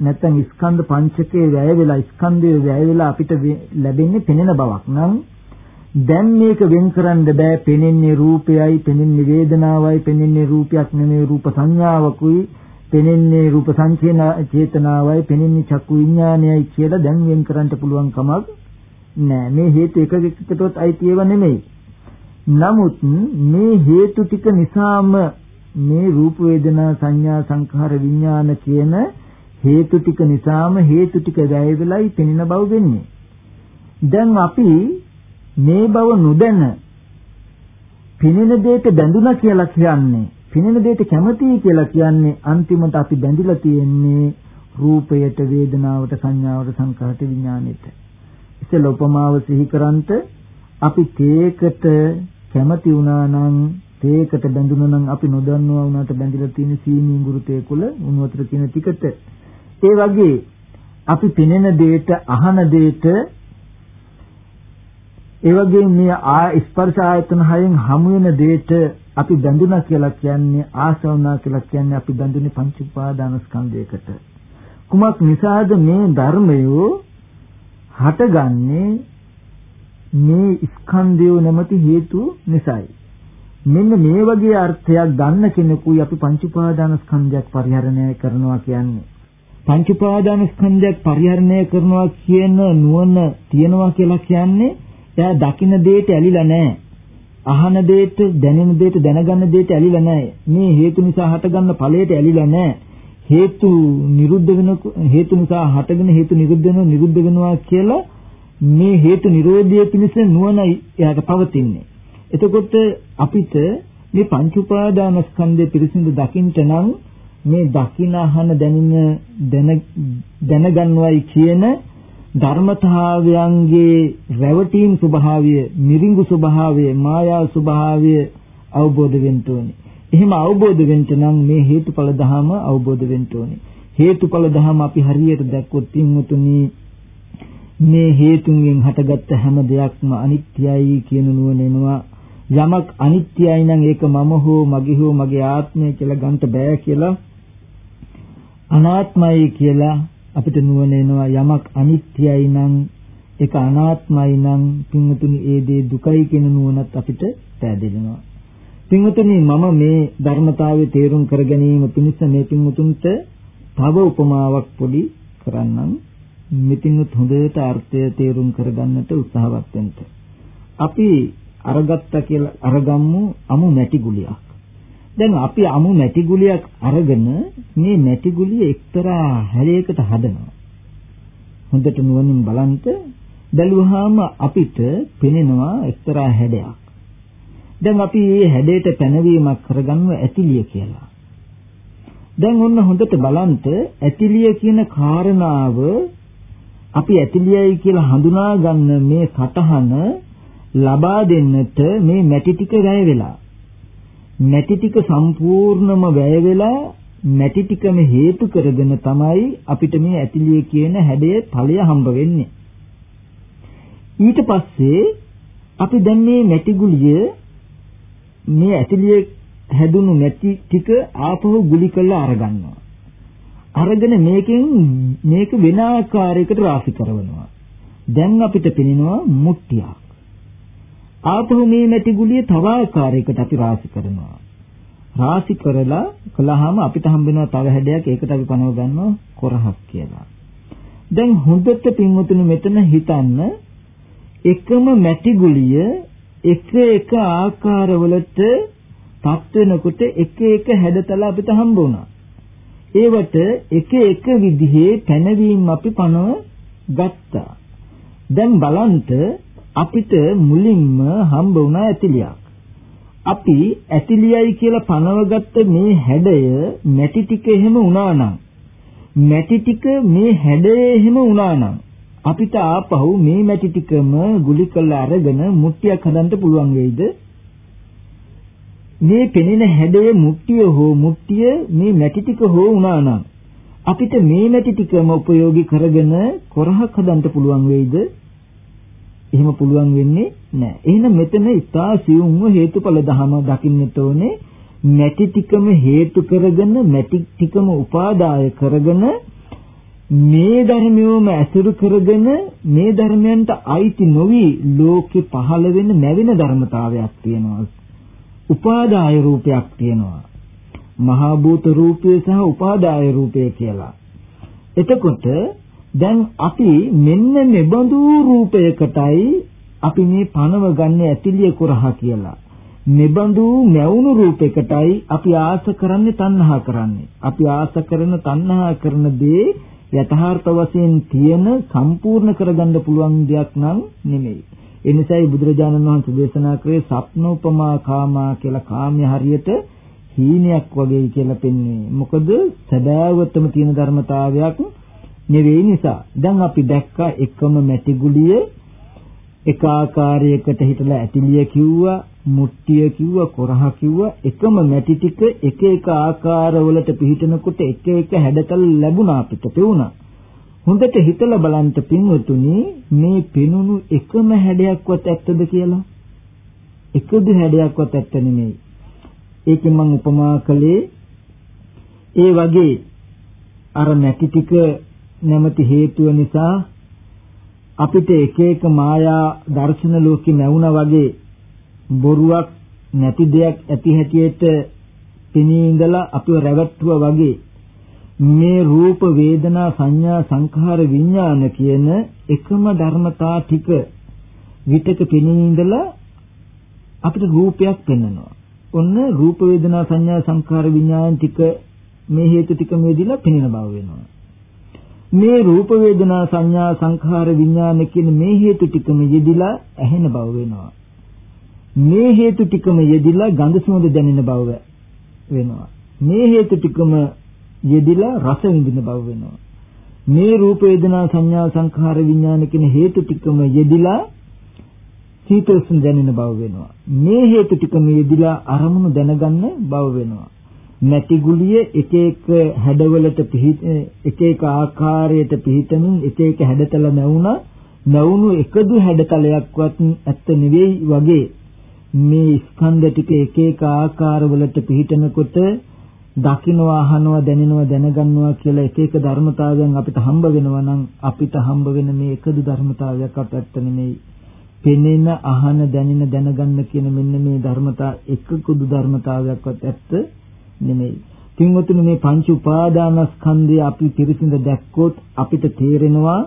නැත්නම් ස්කන්ධ පංචකයේ වැය වෙලා ස්කන්ධයේ වැය වෙලා අපිට ලැබෙන්නේ පෙනෙන බවක් නම් දැන් මේක වෙන් කරන්න බෑ පෙනෙන්නේ රූපයයි පෙනෙන්නේ වේදනාවයි පෙනෙන්නේ රූපයක් නෙමෙයි රූප සංඥාවකුයි පෙනෙන්නේ රූප සංචේන චේතනාවයි පෙනෙන්නේ චක්කු විඥානයයි කියලා දැන් වෙන් කරන්න පුළුවන් කමක් නෑ මේ හේතු එකකටවත් අයිති ඒවා නෙමෙයි නමුත් මේ හේතු ටික නිසාම මේ රූප වේදනා සංඥා සංඛාර විඥාන කියන හේතු ටික නිසාම හේතු ටික වැය වෙලයි පෙනෙන බව වෙන්නේ. දැන් අපි මේ බව නොදැන පෙනෙන දෙයට බැඳුනා කියලා කියන්නේ පෙනෙන දෙයට කැමතියි කියලා කියන්නේ අන්තිමට අපි බැඳිලා තියෙන්නේ රූපයට වේදනාවට සංඥාවට සංකාරට විඥානෙට. ඉතින් උපමාව සිහි කරන්ට අපි තේකට කැමති වුණා නම් තේකට බැඳුණා නම් අපි නොදන්නවා වුණාට බැඳිලා තියෙන සීනි ඉඟුරු තේකුල උණු වතුර කියන ටිකට. ඒ වගේ අපි පෙනෙන දෙයට අහන දෙයට ඒ වගේ මේ ආ ස්පර්ශ ආයතන හයෙන් හමු වෙන දෙයට අපි බැඳුනා කියලා කියන්නේ ආසවනා කියලා කියන්නේ අපි බැඳුනේ පංච උපාදානස්කන්ධයකට කුමක් නිසාද මේ ධර්මයෝ? හටගන්නේ මේ ස්කන්ධය නැමැති හේතු නිසායි. මෙන්න මේ වගේ අර්ථයක් ගන්න කෙනෙකුයි අපි පංච උපාදානස්කන්ධයක් පරිහරණය කරනවා කියන්නේ. පංච උපාදානස්කන්ධයක් පරිහරණය කරනවා කියන නුවණ තියනවා කියලා කියන්නේ එයා දකින්න දෙයට ඇලිලා නැහැ. අහන දෙයට දැනෙන දෙයට දැනගන්න දෙයට ඇලිලා නැහැ. මේ හේතු නිසා හටගන්න ඵලයට ඇලිලා නැහැ. හේතු නිරුද්ධ වෙන හේතු නිසා හටගෙන හේතු නිරුද්ධ වෙනවා නිරුද්ධ වෙනවා කියලා මේ හේතු නිරෝධය පිණිස නුවණ එයාට පවතින්නේ. එතකොට අපිට මේ පංච උපාදානස්කන්ධය පිරිසිදු දකින්න නම් මේ දකින අහන දැනෙන දැනගන්නවයි කියන ධර්මතාවයන්ගේ රැවටීම් ස්වභාවය, මිරිඟු ස්වභාවය, මායා ස්වභාවය අවබෝධ වෙන්න ඕනේ. එහෙම අවබෝධ වෙන්න නම් මේ හේතුඵල ධහම අවබෝධ වෙන්න ඕනේ. හේතුඵල ධහම අපි හරියට දැක්කොත් තින්තුනි මේ හේතුන්ගෙන් හටගත්ත හැම දෙයක්ම අනිත්‍යයි කියන නුවණ එනවා. යමක් අනිත්‍යයි නම් ඒක මම හෝ මගේ හෝ මගේ ආත්මය කියලා ගන්න බෑ කියලා අනාත්මයි කියලා අපිට නුවණ එනවා. යමක් අනිත්‍යයි නම් ඒක අනාත්මයි නම් පින්වතුනි ඒ දේ දුකයි කියන නුවණත් අපිට පැහැදිලිනවා පින්වතුනි මම මේ ධර්මතාවය තේරුම් කර ගැනීම පිණිස මේ පින්වතුන්ට තව උපමාවක් පොඩි කරන්නම් මෙතිනුත් හොඳට අර්ථය තේරුම් කරගන්නට උත්සාහවත් වෙන්න. අපි අරගත්ත කියලා අරගම්මු අමු මැටි ගුලියක්. දැන් අපි අමු මැටි ගුලියක් අරගෙන මේ මැටි ගුලිය එක්තරා හැලයකට හදනවා. හොඳට නුවණින් බලන්ට බැලුවාම අපිට පෙනෙනවා එක්තරා හැඩයක්. දැන් අපි මේ හැඩයට පැනවීමක් කරගන්නව ඇතිලිය කියලා. දැන් ඔන්න හොඳට බලන්ට ඇතිලිය කියන කාරණාව අපි ඇතිලියයි කියලා හඳුනා ගන්න මේ සටහන ලබා දෙන්නට මේ මැටි ටික වැය වෙලා මැටි ටික සම්පූර්ණම වැය වෙලා මැටි ටිකම හේතු කරගෙන තමයි අපිට මේ ඇතිලිය කියන හැඩය ඵලය හම්බ වෙන්නේ ඊට පස්සේ අපි දැන් මේ මැටි ගුලිය මේ ඇතිලිය හැදුණු මැටි ටික ආපහු ගුලි කරලා අරගන්නවා අරගෙන මේකෙන් මේක වෙන ආකාරයකට රාශි කරනවා. දැන් අපිට පෙනෙනවා මුට්ටියක්. ආපහු මේ මැටි ගුලිය තව ආකාරයකට අපි රාශි කරනවා. රාශි කරලා කළාම අපිට හම්බෙනවා තව හැඩයක් ඒකට අපි පනව ගන්නවා කොරහක් කියලා. දැන් හොඳට පින්වතුනි මෙතන හිතන්න එකම මැටි ගුලිය එක එක ආකාරවලට පත් වෙනකොට එක එක හැඩතල අපිට හම්බ වුණා. ඒවට එක එක විදිහේ පැනවීම අපි පනව ගත්තා. දැන් බලන්ට අපිට මුලින්ම හම්බ වුණා ඇතිලියක්. අපි ඇතිලියයි කියලා පනවගත්ත මේ හැඩය මැටි ටික එහෙම වුණා නම් මැටි ටික මේ හැඩය එහෙම වුණා නම් අපිට ආපහු මේ මැටි ටිකම ගුලි කරලා අරගෙන මුට්ටියක් හදන්න පුළුවන් වෙයිද? මේ පෙනෙන හැඩය මුට්ටිය හෝ මුට්ටිය මේ මැටි ටික හෝ වුණා නම් අපිට මේ මැටි ටිකම ප්‍රයෝගී කරගෙන කොරහක් හදන්න පුළුවන් වෙයිද? එහෙම පුළුවන් වෙන්නේ නැහැ. එහෙනම් මෙතන ඉතා සියුම්ව හේතුඵල ධහම දකින්නට ඕනේ. මැටි ටිකම හේතු කරගෙන මැටි ටිකම උපාදාය කරගෙන මේ ධර්මියෝම ඇසුරු කරගෙන මේ ධර්මයන්ට අයිති නොවි ලෝකේ පහළ වෙන නැවෙන ධර්මතාවයක් තියෙනවා. උපාදාය රූපයක් තියෙනවා. මහා භූත රූපය සහ උපාදාය රූපය කියලා. එතකොට දැන් අපි මෙන්න මෙබඳු රූපයකටයි අපි මේ පණව ගන්න ඇතිලිය කුරහ කියලා. මෙබඳු නැවුණු රූපයකටයි අපි ආස කරන්නේ තණ්හා කරන්නේ. අපි ආස කරන තණ්හා කරන දේ යථාර්ථ වශයෙන් තියෙන සම්පූර්ණ කරගන්න පුළුවන් දෙයක් නම් නෙමෙයි. ඒ නිසායි බුදුරජාණන් වහන්සේ දේශනා කරේ සප්නෝපමා කාමා කියලා කාමයේ හරියට හීනයක් වගේ කියලා පෙන්වන්නේ. මොකද සදාවතම තියෙන ධර්මතාවයක් නෙවෙයි නිසා. දැන් අපි දැක්කා එකම මැටි ගුලිය එක ආකාරයකට හිටලා ඇතිලිය කිව්වා, මුට්ටිය කිව්වා, කොරහ කිව්වා එකම මැටි ටික එක එක ආකාරවලට පිහිටනකොට එක එක හැඩතල ලැබුණා අපිට පෙවුණා. හොඳට හිතලා බලන්න පින්වතුනි මේ පෙනුණු එකම හැඩයක්වත් ඇත්තද කියලා? එකදු හැඩයක්වත් ඇත්ත නෙමෙයි. ඒකෙන් මම උපමා කළේ ඒ වගේ අර නැති ටික නැමැති හේතුව නිසා අපිට එක එක මායා දර්ශන ලෝකෙ නැවුණා වගේ බොරුවක් නැති දෙයක් ඇති හැටියට පෙනී ඉඳලා අපිව රැවට්ටුවා වගේ මේ රූප වේදනා සංඥා සංඛාර විඥාන කියන එකම ධර්මතා ටික විතක පෙනී ඉඳලා අපිට රූපයක් පෙන්වනවා ඔන්න රූප වේදනා සංඥා සංඛාර විඥාන ටික මේ හේතු ටික මේදිලා පෙනෙන බව වෙනවා. මේ රූප වේදනා සංඥා සංඛාර විඥාන කියන මේ හේතු ටිකම යෙදිලා ඇහෙන බව වෙනවා. මේ හේතු ටිකම යෙදිලා ගඳ සුවඳ දැනෙන බව වෙනවා. මේ හේතු ටිකම යෙදිලා රස විඳින බව වෙනවා. මේ රූප වේදනා සංඥා සංඛාර විඥාන කියන හේතු ටිකම යෙදිලා සීතෝෂ්ණ දැනෙන බව වෙනවා. මේ හේතු ටික මේදිලා අරමුණු දැනගන්න බව වෙනවා. නැටි ගුලිය එක එක හැඩවලට පිහිට එක එක ආකාරයට පිහිටමින් එක එක හැඩතල නැවුණා නැවුණු එකදු හැඩතලයක්වත් ඇත්ත නෙවෙයි වගේ මේ ස්කන්ධ ටික එක එක ආකාරවලට පිහිටනකොට දකින්නවා අහනවා දැනෙනවා දැනගන්නවා කියලා එක එක ධර්මතාවයන් අපිට හම්බ වෙනවා නම් අපිට හම්බ වෙන මේ එකදු ධර්මතාවයක් අපට නෙමෙයි පෙනෙන අහන දැනෙන දැනගන්න කියන මෙන්න මේ ධර්මතා එකකුදු ධර්මතාවයක්වත් ඇත්ත නෙමෙයි. පින්වතුනි මේ පංච උපාදානස්කන්ධය අපි පිරිසිඳ දැක්කොත් අපිට තේරෙනවා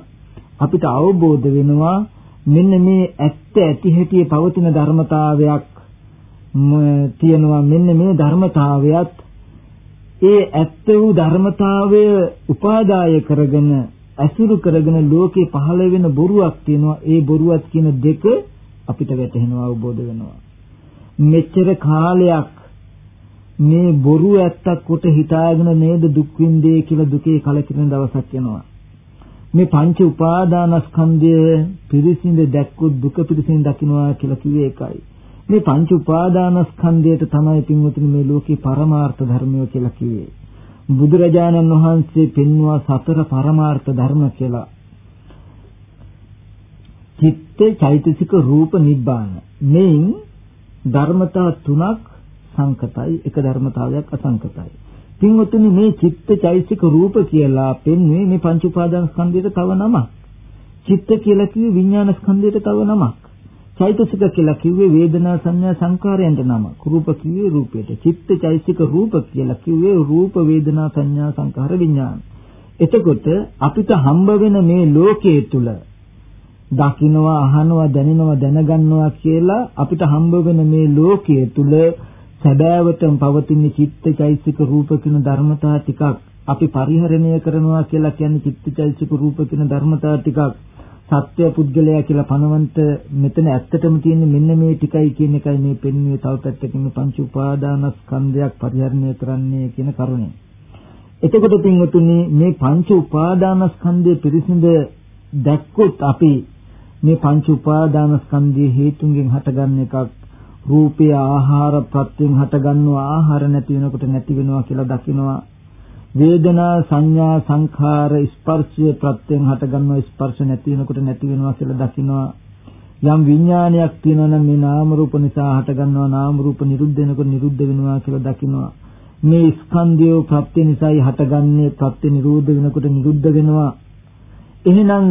අපිට අවබෝධ වෙනවා මෙන්න මේ ඇත්ත ඇති හැටි පවතින ධර්මතාවයක් තියෙනවා. මෙන්න මේ ධර්මතාවයත් ඒ ඇත්ත වූ ධර්මතාවය උපාදාය කරගෙන අසුරු කරගෙන ලෝකේ පහළ වෙන බොරුවක් තියෙනවා. ඒ බොරුවත් කියන දෙක අපිට වැටහෙනවා අවබෝධ වෙනවා. මෙච්චර කාලයක් මේ බොරු ඇත්තක් කොට හිතාගෙන නේද දුක් විඳේ කියලා දුකේ කලකිරෙන දවසක් එනවා. මේ පංච උපාදානස්කන්ධය පිරිසිඳ දැක්කොත් දුක පිරිසිඳ දකින්නවා කියලා කිව්වේ ඒකයි මේ පංච උපාදානස්කන්ධයට තමයි පින්වතුනි මේ ලෝකේ පරමාර්ථ ධර්මය කියලා කිව්වේ බුදුරජාණන් වහන්සේ පෙන්වුවා සතර පරමාර්ථ ධර්ම කියලා. චිත්ත චෛතසික රූප නිබ්බාන. මෙයින් ධර්මතා තුනක් සංකතයි එක ධර්මතාවයක් අසංකතයි. පින්වතුනි මේ චිත්ත චෛතසික රූප කියලා පෙන්වන්නේ මේ පංච උපාදාන ස්කන්ධයට තව නමක්. චිත්ත කියලා කිව්වේ විඥාන ස්කන්ධයට තව නමක්. චෛතසික කියලා කිව්වේ වේදනා සංඥා සංකාරයන්ට නම. රූප කිව්වේ රූපයට. චිත්ත චෛතසික රූප කියලා කිව්වේ රූප වේදනා සංඥා සංකාර විඥාන. එතකොට අපිට හම්බ වෙන මේ ලෝකයේ තුල දකින්නවා අහනවා දැනෙනවා දැනගන්නවා කියලා අපිට හම්බ වෙන මේ ලෝකයේ තුල සදාවතම පවතින චිත්ත චෛතසික රූප කියන ධර්මතා ටිකක් අපි පරිහරණය කරනවා කියලා කියන්නේ චිත්ත චෛතසික රූප කියන ධර්මතා ටිකක් සත්‍ය පුද්ගලයා කියලා පනවන්ට මෙතන ඇත්තටම තියෙන්නේ මෙන්න මේ ටිකයි කියන එකයි මේ පෙන්වන්නේ තව පැත්තකින් පංච උපාදානස්කන්ධයක් පරිහරණය කරන්නේ කියන කරුණේ. එතකොට පින්වතුනි මේ පංච උපාදානස්කන්ධය පිරිසිඳ දැක්කොත් අපි මේ පංච උපාදානස්කන්ධයේ හේතුන්ගෙන් හටගන්න එකක් රූපය ආහාර ප්‍රත්‍යයෙන් හටගන්නවා ආහාර නැති වෙනකොට නැති වෙනවා කියලා දකිනවා. වේදනා සංඥා සංඛාර ස්පර්ශය ප්‍රත්‍යයෙන් හටගන්නවා ස්පර්ශ නැති වෙනකොට නැති වෙනවා කියලා දකිනවා. යම් විඥානයක් තියෙනවා නම් මේ නාම රූප නිසා හටගන්නවා නාම රූප නිරුද්ධ වෙනකොට නිරුද්ධ වෙනවා කියලා දකිනවා. මේ ස්කන්ධය ප්‍රත්‍ය නිසායි හටගන්නේ ප්‍රත්‍ය නිරෝධ වෙනකොට නිරුද්ධ වෙනවා. එහෙනම්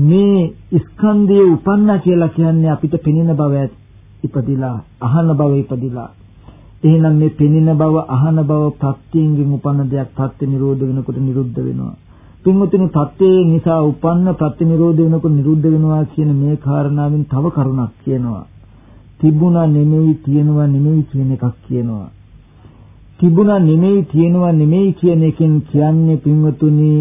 මේ ස්කන්ධය උපන්නා කියලා කියන්නේ අපිට පෙනෙන බව ඉපදිලා අහන බව ඉපදිලා එහෙනම් මේ පෙනෙන බව අහන බව ප්‍රත්‍යයෙන් උපන්න දෙයක් ප්‍රත්‍ය නිරෝධ වෙනකොට නිරුද්ධ වෙනවා. පින්වතුනි ප්‍රත්‍යයෙන් නිසා උපන්න ප්‍රත්‍ය නිරෝධ වෙනකොට නිරුද්ධ වෙනවා කියන මේ කාරණාවෙන් තව කරුණක් කියනවා. තිබුණා නෙමෙයි තියෙනවා නෙමෙයි කියන එකක් කියනවා. තිබුණා නෙමෙයි තියෙනවා නෙමෙයි කියන එකෙන් කියන්නේ පින්වතුනි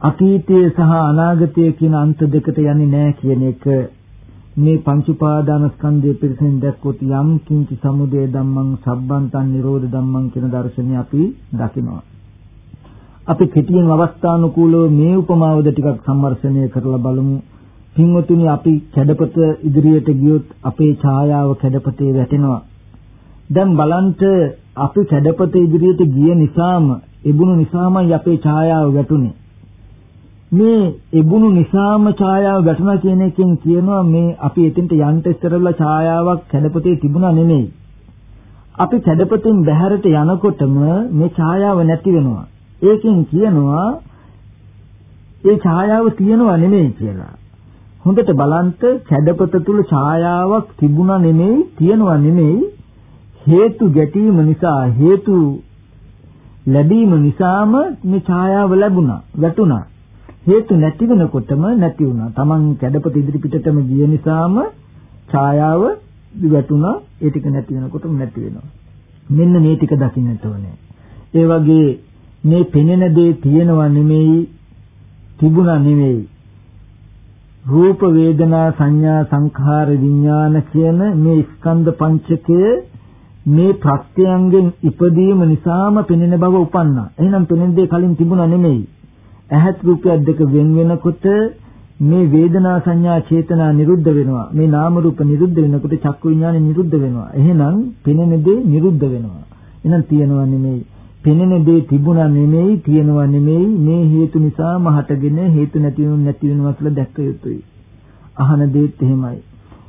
අතීතය සහ අනාගතය කියන අන්ත දෙකට යන්නේ නැහැ කියන එක මේ පංච උපාදාන ස්කන්ධය පිළිසින් දැක්කොත් යම් කිංචි සමුදය ධම්මං සබ්බන්තං නිරෝධ ධම්මං කියන දර්ශනය අපි දකිනවා. අපි කෙටියෙන් අවස්ථානුකූලව මේ උපමාවද ටිකක් සම්මර්ෂණය කරලා බලමු. පින්වතුනි අපි කැඩපත ඉදිරියට ගියොත් අපේ ඡායාව කැඩපතේ වැටෙනවා. දැන් බලන්ට අපි කැඩපත ඉදිරියට ගිය නිසාම එබුණු නිසාමයි අපේ ඡායාව වැටුනේ. මේ එබුණු නිසාම ඡායාව වැටුණා කියන එකෙන් කියනවා මේ අපි එතෙන්ට යන්න ඉස්සරලා ඡායාවක් කැඩපතේ තිබුණා නෙමෙයි. අපි කැඩපතෙන් බැහැරට යනකොටම මේ ඡායාව නැති වෙනවා. ඒකෙන් කියනවා ඒ ඡායාව තියෙනවා නෙමෙයි කියලා. හොඳට බලන්ත කැඩපත තුල ඡායාවක් තිබුණා නෙමෙයි තියෙනවා නෙමෙයි හේතු ගැටීම නිසා හේතු ලැබීම නිසාම මේ ඡායාව ලැබුණා වැටුණා හේතු නැති වෙනකොටම නැති වුණා. Taman කැඩපත ඉදිරි පිටටම ගිය නිසාම ඡායාව වැටුණා. ඒ ටික නැති වෙනකොටම නැති වෙනවා. මෙන්න මේ ටික දකින්නට ඕනේ. ඒ වගේ මේ පෙනෙන දේ තියෙනවා නෙමෙයි තිබුණා නෙමෙයි රූප වේදනා සංඥා සංඛාර විඥාන කියන මේ ස්කන්ධ පංචකය මේ ප්‍රත්‍යයන්ගෙන් ඉපදීම නිසාම පෙනෙන බව උපන්නා. එහෙනම් පෙනෙන දේ කලින් තිබුණා නෙමෙයි. ඇහත් රූපයක් දෙක වෙන වෙනකොට මේ වේදනා සංඥා චේතනා නිරුද්ධ වෙනවා. මේ නාම රූප නිරුද්ධ වෙනකොට චක්කු විඥාන නිරුද්ධ වෙනවා. එහෙනම් පෙනෙන දේ නිරුද්ධ වෙනවා. එහෙනම් තියනවා නෙමෙයි. පෙනෙන දේ තිබුණා නෙමෙයි තියනවා නෙමෙයි. මේ හේතු නිසාම හටගෙන හේතු නැති වෙනු නැති වෙනවා කියලා දැක්ක යුතුයි. අහන දේත් එහෙමයි.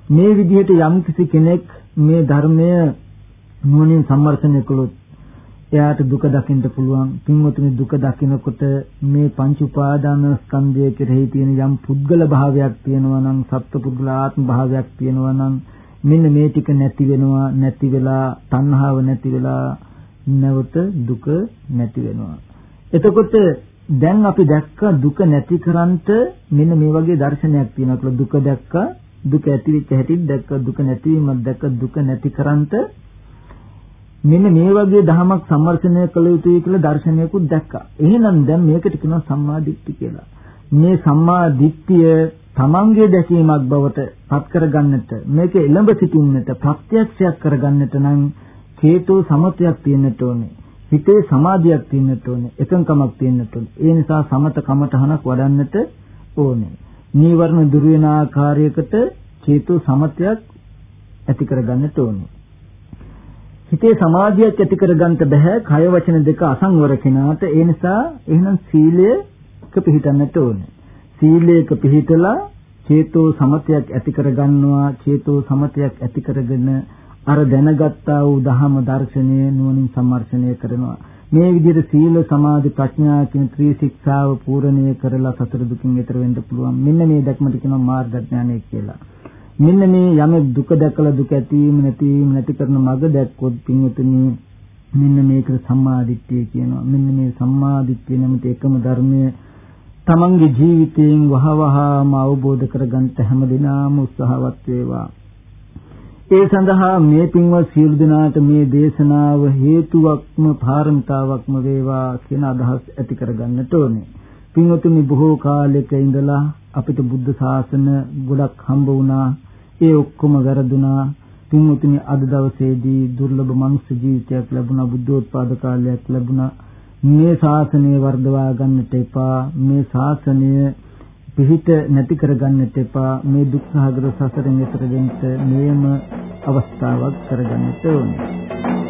මේ විදිහට යම් කෙනෙක් මේ ධර්මය නුවණින් සම්මර්ෂණය කළොත් එයාට දුක දකින්න පුළුවන්. පින්වතුනි දුක දකිනකොට මේ පංච උපාදාන ස්කන්ධය කෙරෙහි තියෙන යම් පුද්ගල භාවයක් තියෙනවා නම් සත්පුද්ගල ආත්ම භාවයක් තියෙනවා නම් මෙන්න මේ ටික නැති වෙනවා නැති වෙලා තණ්හාව නැති වෙලා නැවත දුක නැති වෙනවා. එතකොට දැන් අපි දැක්ක දුක නැති කරන්ට මෙන්න මේ වගේ දර්ශනයක් තියෙනවා කියලා දුක දැක්ක දුක ඇති වෙච්ච හැටි දැක්ක දුක නැතිවීමක් දැක්ක දුක නැති කරන්ට මෙන්න මේ වගේ දහමක් සම්මර්ෂණය කළ යුතුයි කියලා දර්ශනයකුත් දැක්කා. එහෙනම් දැන් මේකට කියනවා සම්මා දිට්ඨි කියලා. මේ සම්මා දිට්ඨිය තමන්ගේ දැකීමක් බවට පත් කරගන්නට මේක එළඹ සිටින්නට ප්‍රත්‍යක්ෂයක් කරගන්නට නම් හේතු සමතයක් තියෙන්නට ඕනේ. හිතේ සමාධියක් තියෙන්නට ඕනේ. එකඟකමක් තියෙන්නට ඕනේ. ඒ නිසා සමත කමඨහනක් වඩන්නට ඕනේ. නීවරණ දුර වෙන ආකාරයකට හේතු සමතයක් ඇති කරගන්නට ඕනේ. හිතේ සමාධියක් ඇති කරගන්න බෑ කය වචන දෙක අසංවර කෙනාට. ඒ නිසා එහෙනම් සීලයක පිළිපදින්නට ඕනේ. සීලයක පිළිපදලා චේතෝ සමතයක් ඇති කරගන්නවා. චේතෝ සමතයක් ඇති කරගෙන අර දැනගත්තා වූ ධහම දර්ශනය නුවණින් සම්මර්ෂණය කරනවා. මේ විදිහට සීල සමාධි ප්‍රඥා කියන ත්‍රි ශික්ෂාව පූර්ණණය කරලා සතර දුකින් ඈතර වෙන්න පුළුවන්. මෙන්න මේ දැක්මට කියනවා මාර්ග ඥානය කියලා. මෙන්න මේ යම දුක දැකලා දුක ඇතිවීම නැතිවීම නැති කරන මඟ දැක්කොත් පින්වතුනි මෙන්න මේකට සම්මාදිට්ඨිය කියනවා. මෙන්න මේ සම්මාදිට්ඨිය නැමැති එකම ධර්මය තමන්ගේ ජීවිතයෙන් වහවහාම අවබෝධ කරගන්න හැමදිනම උත්සාහවත් වේවා. ඒ සඳහා මේ පින්වත් සියලු දෙනාට මේ දේශනාව හේතුවක්ම පාරමිතාවක්ම වේවා කියන අදහස් ඇති කරගන්නට ඕනේ. පින්වතුනි බොහෝ කාලයක ඉඳලා අපිට බුද්ධ ශාසන ගොඩක් හම්බ වුණා. ඒ ඔක්කොම වැරදුනා. පින්වතුනි අද දවසේදී දුර්ලභ මනුෂ්‍ය ජීවිතයක් ලැබුණා. බුද්ධෝත්පාද කාලයක් ලැබුණා. මේ ශාසනය වර්ධවා ගන්නට එපා. මේ ශාසනය පිහිට නැති කර ගන්නට එපා. මේ දුක්ඛාගර සසරෙන් එතර වෙන්න මේම අවස්ථාවක් කරගන්නට ඕනේ.